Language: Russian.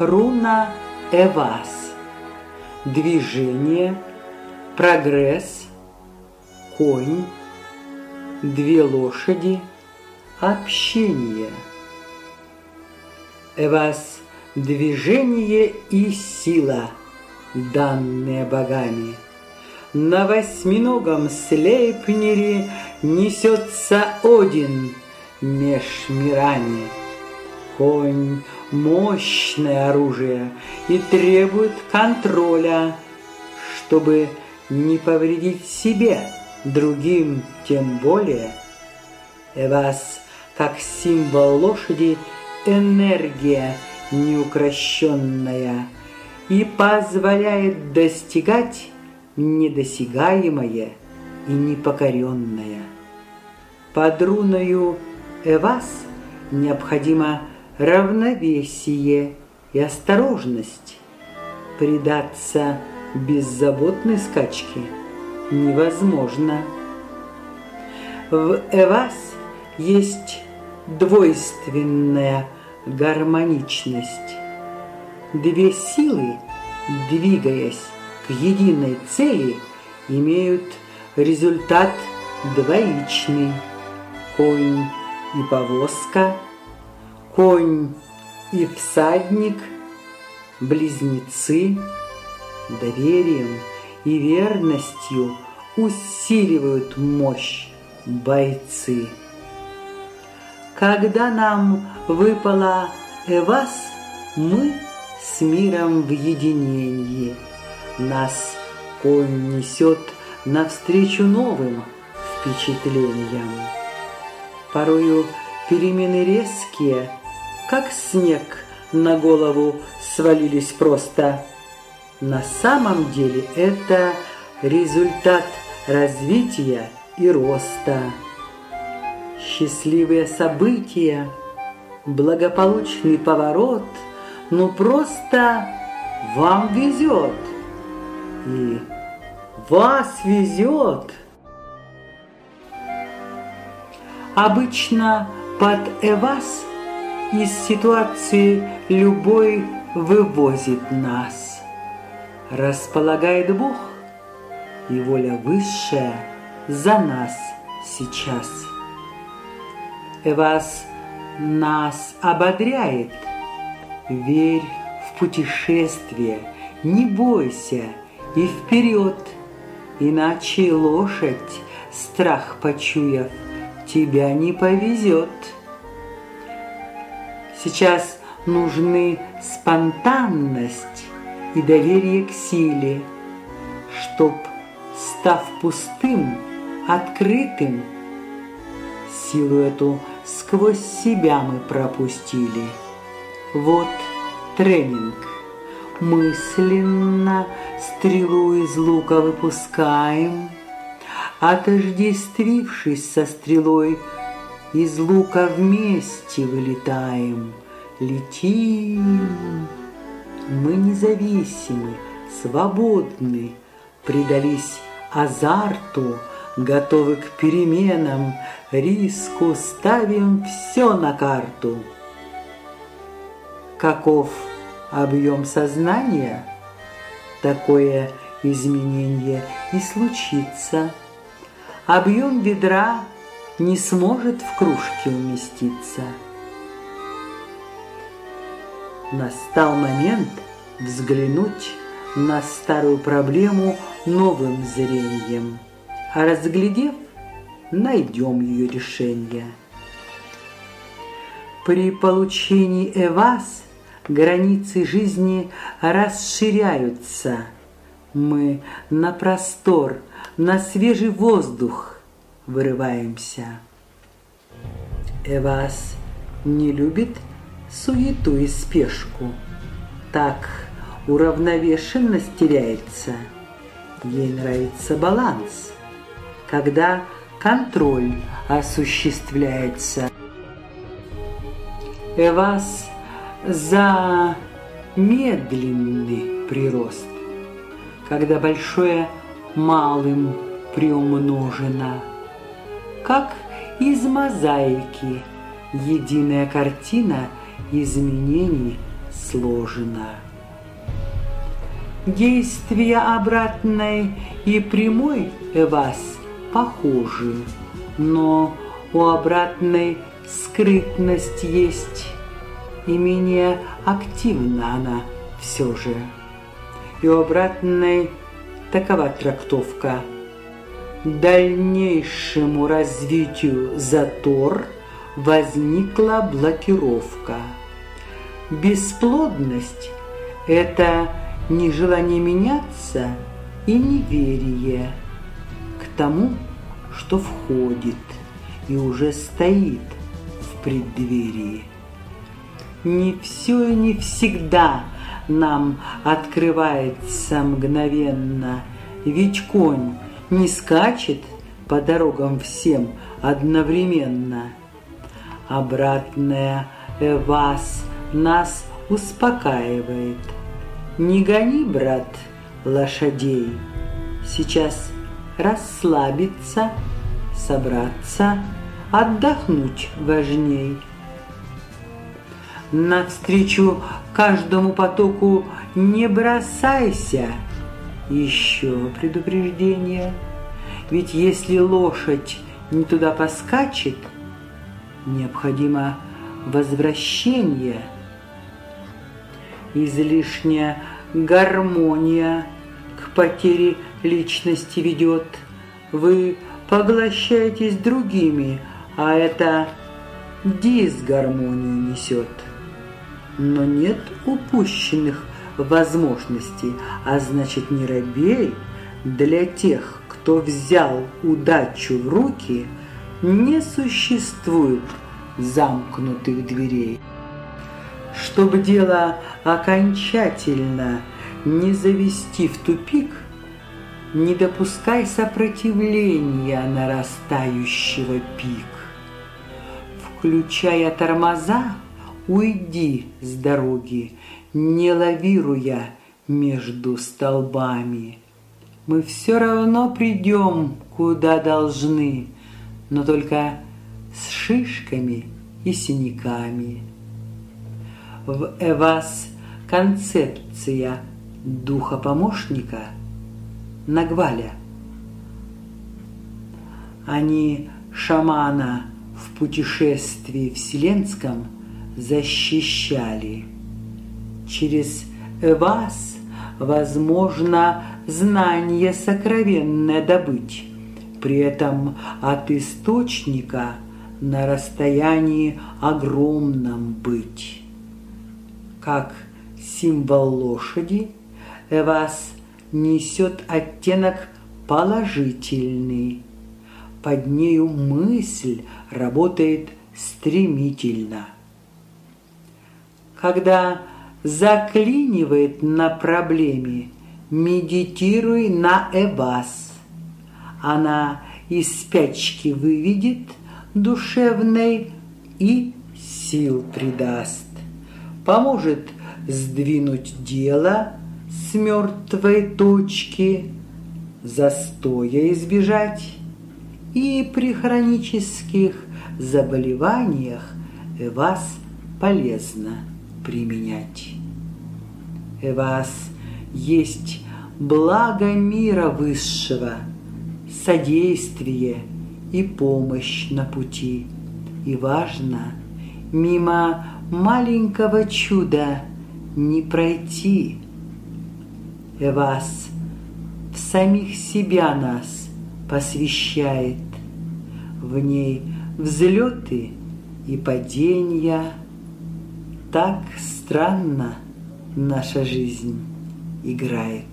руна Эвас. Движение, прогресс, конь, две лошади, общение. Эвас – движение и сила, данные богами. На восьминогом слейпнере несется Один меж мирами. Конь – мощное оружие и требует контроля, чтобы не повредить себе, другим тем более. Эвас, как символ лошади, энергия неукрощенная и позволяет достигать недосягаемое и непокоренное. Под руною Эвас необходимо равновесие и осторожность. Предаться беззаботной скачке невозможно. В Эвас есть двойственная гармоничность. Две силы, двигаясь к единой цели, имеют результат двоичный. Конь и повозка, конь и всадник, близнецы, доверием и верностью усиливают мощь бойцы. Когда нам выпала Эвас, мы с миром в единении. Нас конь несет навстречу новым впечатлениям. Порою перемены резкие, как снег на голову свалились просто. На самом деле это результат развития и роста. Счастливые события, благополучный поворот, ну просто вам везет. И вас везет. Обычно под Эвас из ситуации любой вывозит нас. Располагает Бог, и воля высшая за нас сейчас. Эвас нас ободряет. Верь в путешествие, не бойся и вперед, иначе лошадь, страх почуяв, тебя не повезет. Сейчас нужны спонтанность и доверие к силе, чтоб, став пустым, открытым, силу эту сквозь себя мы пропустили. Вот тренинг. Мысленно стрелу из лука выпускаем – Отождествившись со стрелой, из лука вместе вылетаем, летим. Мы независимы, свободны, предались азарту, готовы к переменам, риску, ставим все на карту. Каков объем сознания, такое изменение и случится – объем ведра не сможет в кружке уместиться. Настал момент взглянуть на старую проблему новым зрением, а разглядев, найдем ее решение. При получении Эвас границы жизни расширяются. Мы на простор – на свежий воздух вырываемся. Эвас не любит суету и спешку. Так уравновешенность теряется. Ей нравится баланс, когда контроль осуществляется. Эвас за медленный прирост, когда большое малым приумножена. Как из мозаики единая картина изменений сложено. Действия обратной и прямой вас похожи, но у обратной скрытность есть, и менее активна она все же. И у обратной такова трактовка. Дальнейшему развитию затор возникла блокировка. Бесплодность – это нежелание меняться и неверие к тому, что входит и уже стоит в преддверии. Не все и не всегда нам открывается мгновенно, ведь конь не скачет по дорогам всем одновременно. Обратная вас нас успокаивает. Не гони, брат, лошадей, сейчас расслабиться, собраться, отдохнуть важней. Навстречу каждому потоку не бросайся. Еще предупреждение. Ведь если лошадь не туда поскачет, необходимо возвращение. Излишняя гармония к потере личности ведет. Вы поглощаетесь другими, а это дисгармонию несет. Но нет упущенных возможностей, а значит не робей для тех, кто взял удачу в руки, не существует замкнутых дверей. Чтобы дело окончательно не завести в тупик, не допускай сопротивления нарастающего пик. Включая тормоза, уйди с дороги, не лавируя между столбами. Мы все равно придем, куда должны, но только с шишками и синяками. В Эвас концепция духа помощника – Нагваля. Они шамана в путешествии вселенском защищали. Через вас возможно знание сокровенное добыть, при этом от источника на расстоянии огромном быть. Как символ лошади, вас несет оттенок положительный. Под нею мысль работает стремительно. Когда заклинивает на проблеме, медитируй на Эвас. Она из спячки выведет душевной и сил придаст. Поможет сдвинуть дело с мертвой точки, застоя избежать и при хронических заболеваниях вас полезно применять. Вас есть благо мира высшего, содействие и помощь на пути. И важно, мимо маленького чуда не пройти – вас в самих себя нас посвящает. В ней взлеты и падения. Так странно наша жизнь играет.